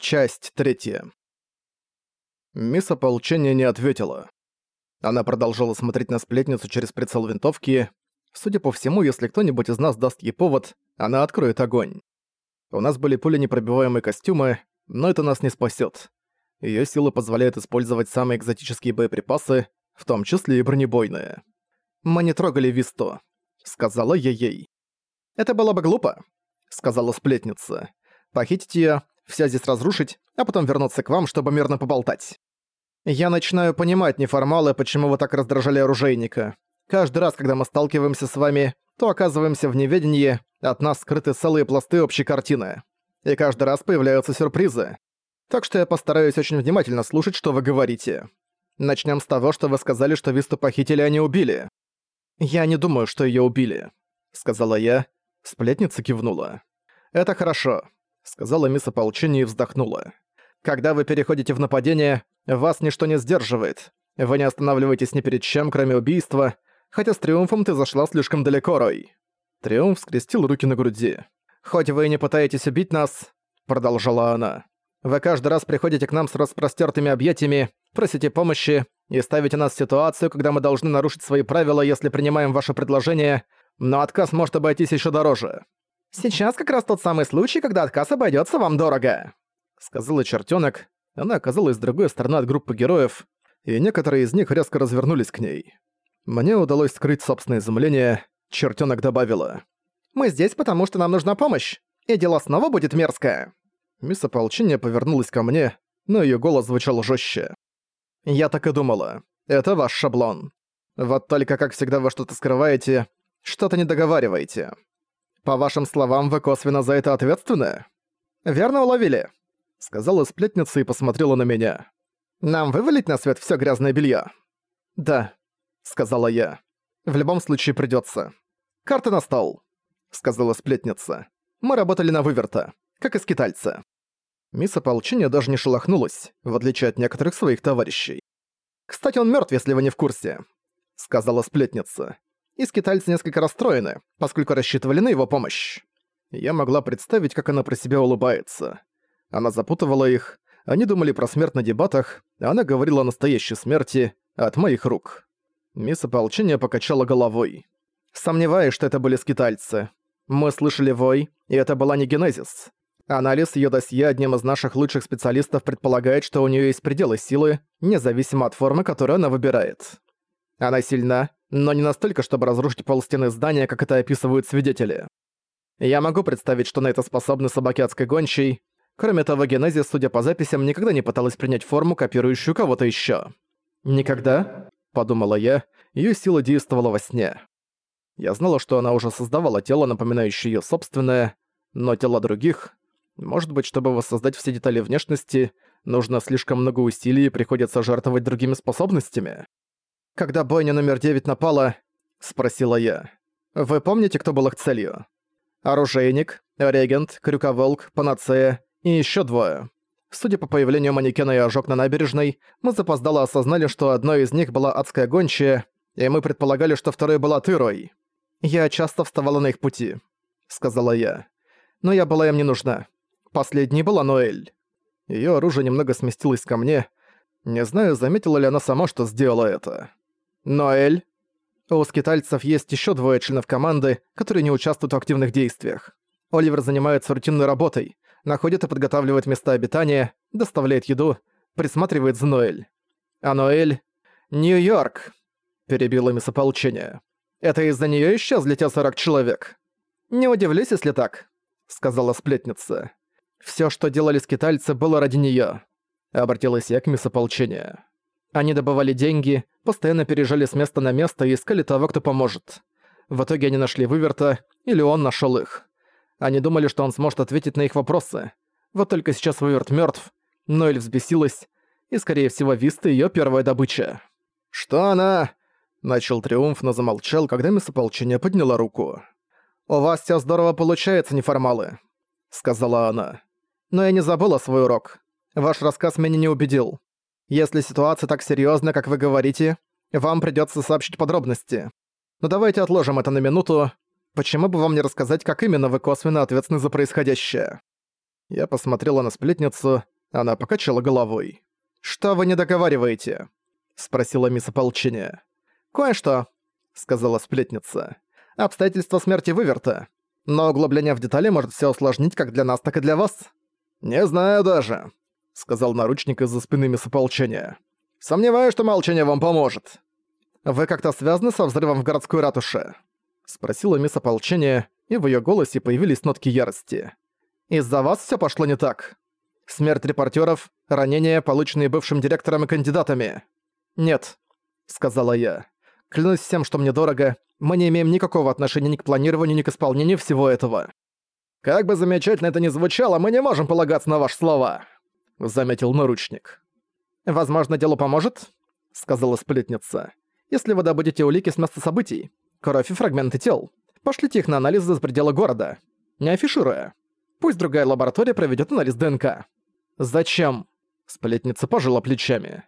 Часть третья. Мисс ополчения не ответила. Она продолжала смотреть на сплетницу через прицел винтовки. Судя по всему, если кто-нибудь из нас даст ей повод, она откроет огонь. У нас были пуленепробиваемые костюмы, но это нас не спасет. Ее силы позволяют использовать самые экзотические боеприпасы, в том числе и бронебойные. «Мы не трогали Висту», — сказала я ей. «Это было бы глупо», — сказала сплетница. «Похитить ее вся здесь разрушить, а потом вернуться к вам, чтобы мирно поболтать. Я начинаю понимать, неформалы, почему вы так раздражали оружейника. Каждый раз, когда мы сталкиваемся с вами, то оказываемся в неведении, от нас скрыты целые пласты общей картины. И каждый раз появляются сюрпризы. Так что я постараюсь очень внимательно слушать, что вы говорите. Начнем с того, что вы сказали, что Висту похитили, а не убили. Я не думаю, что ее убили, сказала я. Сплетница кивнула. Это хорошо сказала мисс ополчения и вздохнула. «Когда вы переходите в нападение, вас ничто не сдерживает. Вы не останавливаетесь ни перед чем, кроме убийства, хотя с Триумфом ты зашла слишком далеко, Рой». Триумф скрестил руки на груди. «Хоть вы и не пытаетесь убить нас», — продолжала она, «вы каждый раз приходите к нам с распростертыми объятиями, просите помощи и ставите нас в ситуацию, когда мы должны нарушить свои правила, если принимаем ваше предложение, но отказ может обойтись еще дороже. «Сейчас как раз тот самый случай, когда отказ обойдется вам дорого», — сказала чертенок. Она оказалась с другой стороны от группы героев, и некоторые из них резко развернулись к ней. Мне удалось скрыть собственное изумление, чертенок добавила. «Мы здесь, потому что нам нужна помощь, и дело снова будет мерзкое». Мисс Ополчения повернулась ко мне, но ее голос звучал жестче. «Я так и думала. Это ваш шаблон. Вот только, как всегда, вы что-то скрываете, что-то не договариваете. По вашим словам, вы косвенно за это ответственны? Верно уловили? Сказала сплетница и посмотрела на меня. Нам вывалить на свет все грязное белье? Да, сказала я. В любом случае придется. Карта на стол, сказала сплетница. Мы работали на выверта, как и скитальцы. Мисс Ополчения даже не шелохнулась, в отличие от некоторых своих товарищей. «Кстати, он мертв, если вы не в курсе», — сказала сплетница и скитальцы несколько расстроены, поскольку рассчитывали на его помощь. Я могла представить, как она про себя улыбается. Она запутывала их, они думали про смерть на дебатах, а она говорила о настоящей смерти от моих рук. Мисс Ополчения покачала головой. Сомневаюсь, что это были скитальцы. Мы слышали вой, и это была не генезис. Анализ её досье одним из наших лучших специалистов предполагает, что у неё есть пределы силы, независимо от формы, которую она выбирает. Она сильна, но не настолько, чтобы разрушить полстены здания, как это описывают свидетели. Я могу представить, что на это способны собаки адской гончей. Кроме того, Генезис, судя по записям, никогда не пыталась принять форму, копирующую кого-то ещё. «Никогда?» – подумала я, её сила действовала во сне. Я знала, что она уже создавала тело, напоминающее её собственное, но тела других... Может быть, чтобы воссоздать все детали внешности, нужно слишком много усилий и приходится жертвовать другими способностями? Когда бойня номер 9 напала?» — спросила я. «Вы помните, кто был их целью?» «Оружейник, регент, крюковолк, панацея и еще двое. Судя по появлению манекена и ожог на набережной, мы запоздало осознали, что одной из них была адская гончая, и мы предполагали, что второй была Тырой. Я часто вставала на их пути», — сказала я. «Но я была им не нужна. Последней была Ноэль. Её оружие немного сместилось ко мне. Не знаю, заметила ли она сама, что сделала это. Ноэль. У скитальцев есть еще двое членов команды, которые не участвуют в активных действиях. Оливер занимается рутинной работой, находит и подготавливает места обитания, доставляет еду, присматривает за Ноэль. А Ноэль... Нью-Йорк, перебила мисс ополчения. Это из-за нее исчезли те 40 человек. Не удивлюсь, если так, сказала сплетница. Все, что делали скитальцы, было ради нее. Обратилась я к мисс ополчения. Они добывали деньги, постоянно переезжали с места на место и искали того, кто поможет. В итоге они нашли Выверта, или он нашел их. Они думали, что он сможет ответить на их вопросы. Вот только сейчас Выверт мертв, Ноэль взбесилась, и, скорее всего, Виста ее первая добыча. «Что она?» Начал Триумф, но замолчал, когда мисс ополчения подняла руку. «У вас все здорово получается, неформалы», — сказала она. «Но я не забыла свой урок. Ваш рассказ меня не убедил. Если ситуация так серьезна, как вы говорите, вам придется сообщить подробности. Но давайте отложим это на минуту. Почему бы вам не рассказать, как именно вы косвенно ответственны за происходящее? Я посмотрела на сплетницу, она покачала головой. «Что вы не договариваете?» — спросила мисс ополчения. «Кое-что», — сказала сплетница. «Обстоятельства смерти выверта. Но углубление в детали может все усложнить как для нас, так и для вас». «Не знаю даже», — сказал наручник из-за спины мисс ополчения. «Сомневаюсь, что молчание вам поможет». «Вы как-то связаны со взрывом в городской ратуше?» — спросила мисс ополчения, и в её голосе появились нотки ярости. «Из-за вас всё пошло не так. Смерть репортёров, ранения, полученные бывшим директором и кандидатами». «Нет», — сказала я. «Клянусь всем, что мне дорого, мы не имеем никакого отношения ни к планированию, ни к исполнению всего этого». «Как бы замечательно это ни звучало, мы не можем полагаться на ваши слова», — заметил наручник. «Возможно, делу поможет?» — сказала сплетница. «Если вы добудете улики с места событий, кровь и фрагменты тел, Пошлите их на анализ за пределы города, не афишируя. Пусть другая лаборатория проведет анализ ДНК. Зачем? Сплетница пожала плечами.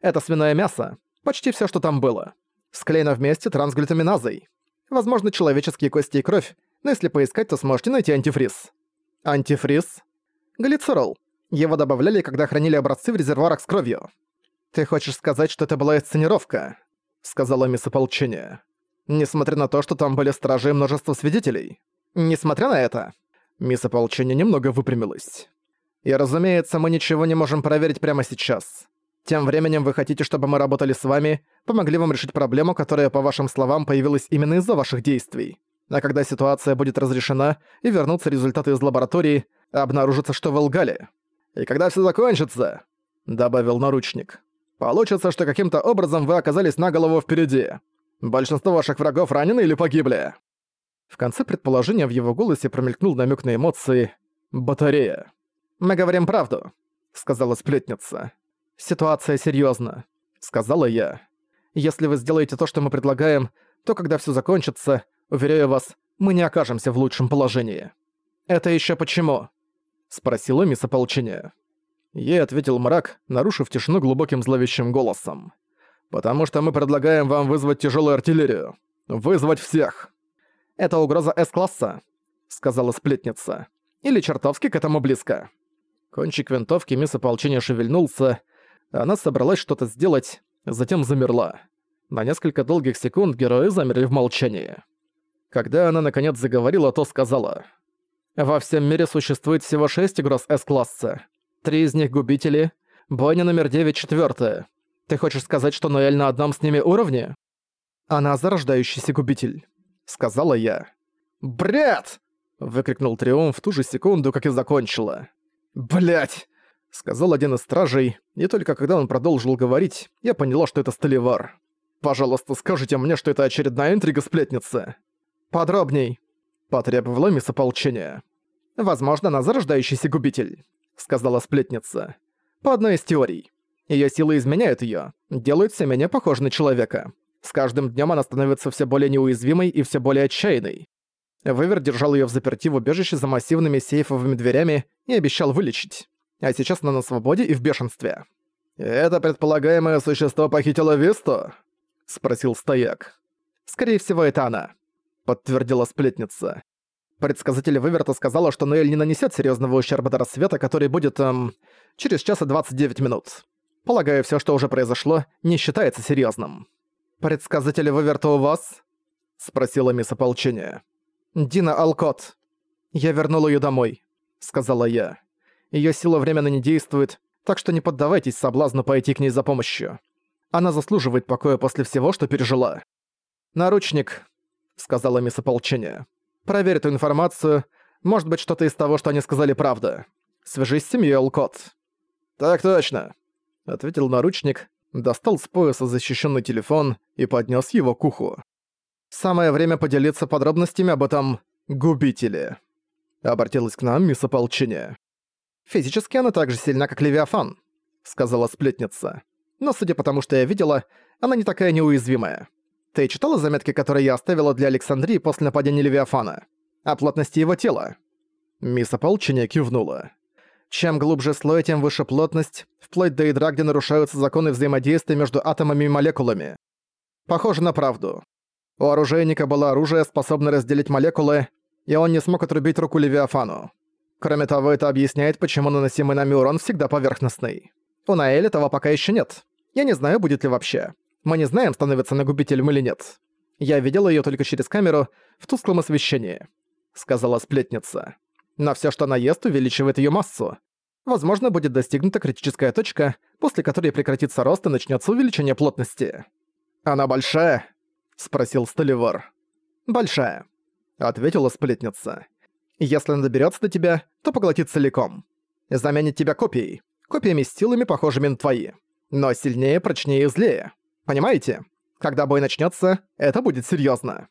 Это свиное мясо. Почти все, что там было. Склеено вместе трансглютаминазой. Возможно, человеческие кости и кровь, но если поискать, то сможете найти антифриз. Антифриз? Глицерол. Его добавляли, когда хранили образцы в резервуарах с кровью. «Ты хочешь сказать, что это была инсценировка?» — сказала мисс ополчения. Несмотря на то, что там были стражи и множество свидетелей. Несмотря на это, мисс ополчения немного выпрямилась. И разумеется, мы ничего не можем проверить прямо сейчас. Тем временем вы хотите, чтобы мы работали с вами, помогли вам решить проблему, которая, по вашим словам, появилась именно из-за ваших действий. А когда ситуация будет разрешена и вернутся результаты из лаборатории, обнаружится, что вы лгали. И когда все закончится, добавил наручник, получится, что каким-то образом вы оказались на голову впереди. Большинство ваших врагов ранены или погибли?» В конце предположения в его голосе промелькнул намек на эмоции «Батарея». «Мы говорим правду», — сказала сплетница. «Ситуация серьёзна», — сказала я. «Если вы сделаете то, что мы предлагаем, то когда всё закончится, уверяю вас, мы не окажемся в лучшем положении». «Это ещё почему?» — спросила мисс. Ей ответил мрак, нарушив тишину глубоким зловещим голосом. «Потому что мы предлагаем вам вызвать тяжелую артиллерию. Вызвать всех!» «Это угроза С-класса», — сказала сплетница. «Или чертовски к этому близко». Кончик винтовки мисс ополчения шевельнулся. Она собралась что-то сделать, затем замерла. На несколько долгих секунд герои замерли в молчании. Когда она наконец заговорила, то сказала. «Во всем мире существует всего шесть угроз С-класса. Три из них губители. Бойня номер девять четвёртая. Ты хочешь сказать, что Ноэль на одном с ними уровне? Она зарождающийся губитель, сказала я. Бред! выкрикнул Триумф в ту же секунду, как и закончила. Блять! сказал один из стражей, и только когда он продолжил говорить, я поняла, что это Столивар. «Пожалуйста, скажите мне, что это очередная интрига-сплетницы». «Подробней», — потребовала мисс ополчения. «Возможно, она зарождающийся губитель», — сказала сплетница. «По одной из теорий. Её силы изменяют её, делают все менее похожей на человека. С каждым днём она становится всё более неуязвимой и всё более отчаянной. Вывер держал её в заперти в убежище за массивными сейфовыми дверями и обещал вылечить. А сейчас она на свободе и в бешенстве. «Это предполагаемое существо похитило Висту?» — спросил стояк. «Скорее всего, это она», — подтвердила сплетница. Предсказатель Выверта сказала, что Ноэль не нанесет серьезного ущерба до рассвета, который будет, эм, через час и 29 минут. Полагаю, все, что уже произошло, не считается серьезным. «Предсказатель выверта у вас?» — спросила мисс ополчения. «Дина Алкот. Я вернула ее домой», — сказала я. Ее сила временно не действует, так что не поддавайтесь соблазну пойти к ней за помощью. Она заслуживает покоя после всего, что пережила. «Наручник», — сказала мисс ополчения. «Проверь эту информацию. Может быть, что-то из того, что они сказали, правда. Свяжись с семьей Алкот». «Так точно», — ответил наручник, достал с пояса защищенный телефон и поднес его к уху. «Самое время поделиться подробностями об этом губителе», — обратилась к нам мисс ополчения. «Физически она так же сильна, как Левиафан», — сказала сплетница. «Но судя по тому, что я видела, она не такая неуязвимая. Ты читала заметки, которые я оставила для Александрии после нападения Левиафана? О плотности его тела?» Мисс ополчения кивнула. Чем глубже слой, тем выше плотность, вплоть до ядра, где нарушаются законы взаимодействия между атомами и молекулами. Похоже на правду. У оружейника было оружие, способное разделить молекулы, и он не смог отрубить руку Левиафану. Кроме того, это объясняет, почему наносимый нами урон всегда поверхностный. У Наэль этого пока еще нет. Я не знаю, будет ли вообще. Мы не знаем, становится нагубителем или нет. Я видела ее только через камеру в тусклом освещении», — сказала сплетница. «Но все, что она ест, увеличивает ее массу. Возможно, будет достигнута критическая точка, после которой прекратится рост и начнется увеличение плотности». «Она большая?» — спросил Столивар. «Большая», — ответила сплетница. «Если она доберется до тебя, то поглотит целиком. Заменит тебя копией. Копиями с силами, похожими на твои. Но сильнее, прочнее и злее. Понимаете? Когда бой начнется, это будет серьезно.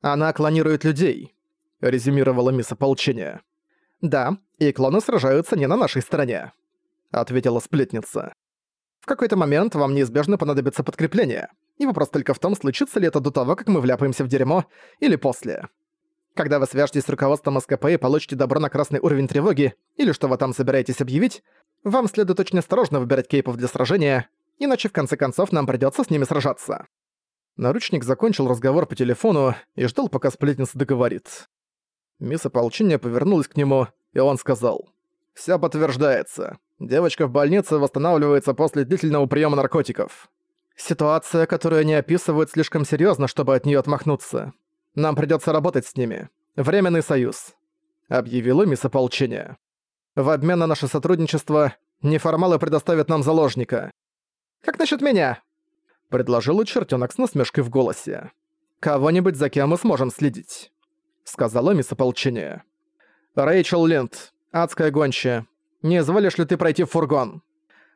Она клонирует людей», — резюмировала мисс ополчения. «Да, и клоны сражаются не на нашей стороне», — ответила сплетница. «В какой-то момент вам неизбежно понадобится подкрепление, и вопрос только в том, случится ли это до того, как мы вляпаемся в дерьмо, или после. Когда вы свяжетесь с руководством СКП и получите добро на красный уровень тревоги, или что вы там собираетесь объявить, вам следует очень осторожно выбирать кейпов для сражения, иначе в конце концов нам придётся с ними сражаться». Наручник закончил разговор по телефону и ждал, пока сплетница договорит. Мисс ополчения повернулась к нему, и он сказал. «Всё подтверждается. Девочка в больнице восстанавливается после длительного приема наркотиков. Ситуация, которую они описывают, слишком серьезна, чтобы от нее отмахнуться. Нам придется работать с ними. Временный союз», — объявила мисс ополчения. «В обмен на наше сотрудничество неформалы предоставят нам заложника». «Как насчет меня?» — предложил чертенок с насмешкой в голосе. «Кого-нибудь, за кем мы сможем следить», — сказала мисс ополчения. «Рэйчел Линд, адская гончая, не изволишь ли ты пройти в фургон?»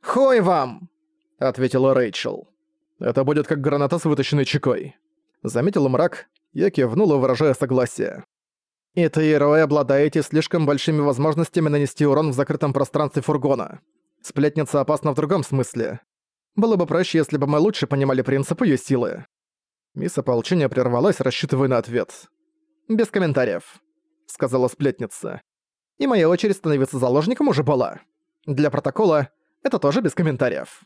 «Хой вам!» — ответила Рэйчел. «Это будет как граната с вытащенной чекой». Заметил мрак, я кивнула, выражая согласие. «И ты, Ирой, обладаете слишком большими возможностями нанести урон в закрытом пространстве фургона. Сплетница опасна в другом смысле. Было бы проще, если бы мы лучше понимали принцип её силы». Мисс ополчения прервалась, рассчитывая на ответ. «Без комментариев», — сказала сплетница. «И моя очередь становиться заложником уже была. Для протокола это тоже без комментариев.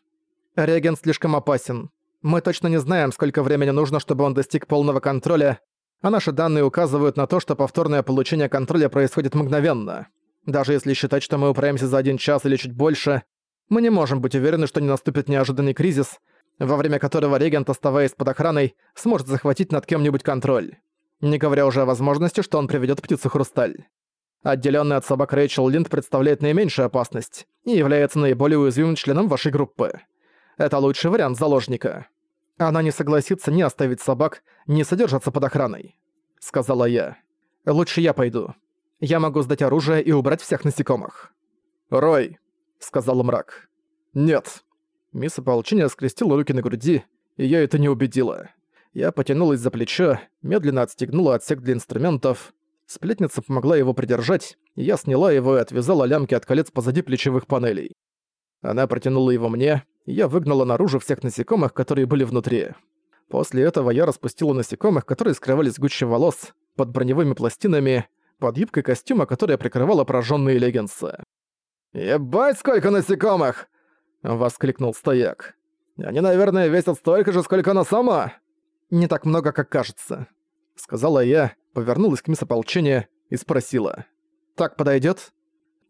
Регент слишком опасен. Мы точно не знаем, сколько времени нужно, чтобы он достиг полного контроля, а наши данные указывают на то, что повторное получение контроля происходит мгновенно. Даже если считать, что мы упраемся за один час или чуть больше, мы не можем быть уверены, что не наступит неожиданный кризис, во время которого регент, оставаясь под охраной, сможет захватить над кем-нибудь контроль. Не говоря уже о возможности, что он приведет птицу Хрусталь. Отделенный от собак Рэйчел Линд представляет наименьшую опасность и является наиболее уязвимым членом вашей группы. Это лучший вариант заложника. Она не согласится ни оставить собак, ни содержаться под охраной», — сказала я. «Лучше я пойду. Я могу сдать оружие и убрать всех насекомых». «Рой», — сказал мрак. «Нет». Мисс ополчения скрестила руки на груди, и я это не убедила. Я потянулась за плечо, медленно отстегнула отсек для инструментов. Сплетница помогла его придержать, и я сняла его и отвязала лямки от колец позади плечевых панелей. Она протянула его мне, и я выгнала наружу всех насекомых, которые были внутри. После этого я распустила насекомых, которые скрывались гуще волос, под броневыми пластинами, под юбкой костюма, которая прикрывала пораженные леггинсы. «Ебать, сколько насекомых!» — воскликнул стояк. «Они, наверное, весят столько же, сколько она сама!» «Не так много, как кажется», — сказала я, повернулась к мисс ополчения и спросила. «Так подойдет?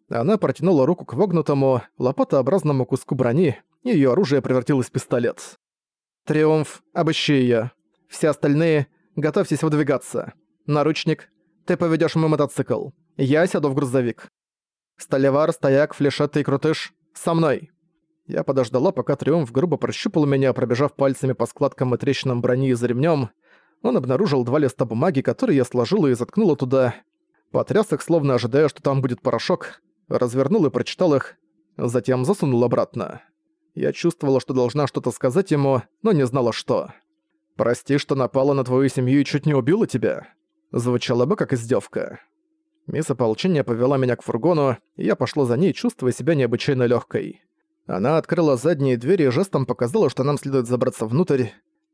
Она протянула руку к вогнутому, лопатообразному куску брони, и её оружие превратилось в пистолет. «Триумф, обыщи её. Все остальные, готовьтесь выдвигаться. Наручник, ты поведёшь мой мотоцикл. Я сяду в грузовик. Столевар, стояк, флешетта и крутыш, со мной». Я подождала, пока Триумф грубо прощупал меня, пробежав пальцами по складкам и трещинам брони и за ремнём. Он обнаружил два листа бумаги, которые я сложила и заткнула туда. Потряс их, словно ожидая, что там будет порошок, развернул и прочитал их, затем засунул обратно. Я чувствовала, что должна что-то сказать ему, но не знала что. «Прости, что напала на твою семью и чуть не убила тебя?» Звучало бы как издевка. Мисс ополчения повела меня к фургону, и я пошла за ней, чувствуя себя необычайно легкой. Она открыла задние двери и жестом показала, что нам следует забраться внутрь.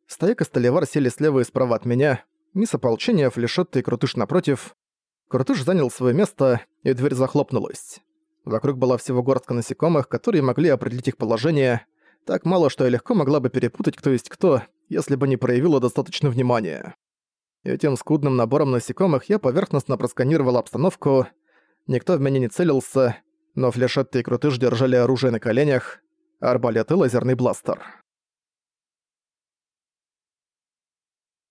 Стояк и Столивар сели слева и справа от меня. Мисс ополчения, Флешетта и Крутыш напротив. Крутыш занял свое место, и дверь захлопнулась. Вокруг была всего горстка насекомых, которые могли определить их положение. Так мало, что я легко могла бы перепутать, кто есть кто, если бы не проявила достаточно внимания. Этим скудным набором насекомых я поверхностно просканировала обстановку. Никто в меня не целился, но флешетты и крутыш держали оружие на коленях, арбалет и лазерный бластер.